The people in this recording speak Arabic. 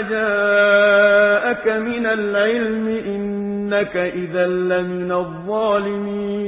جاءك من العلم إنك إذا لمن الظالمين.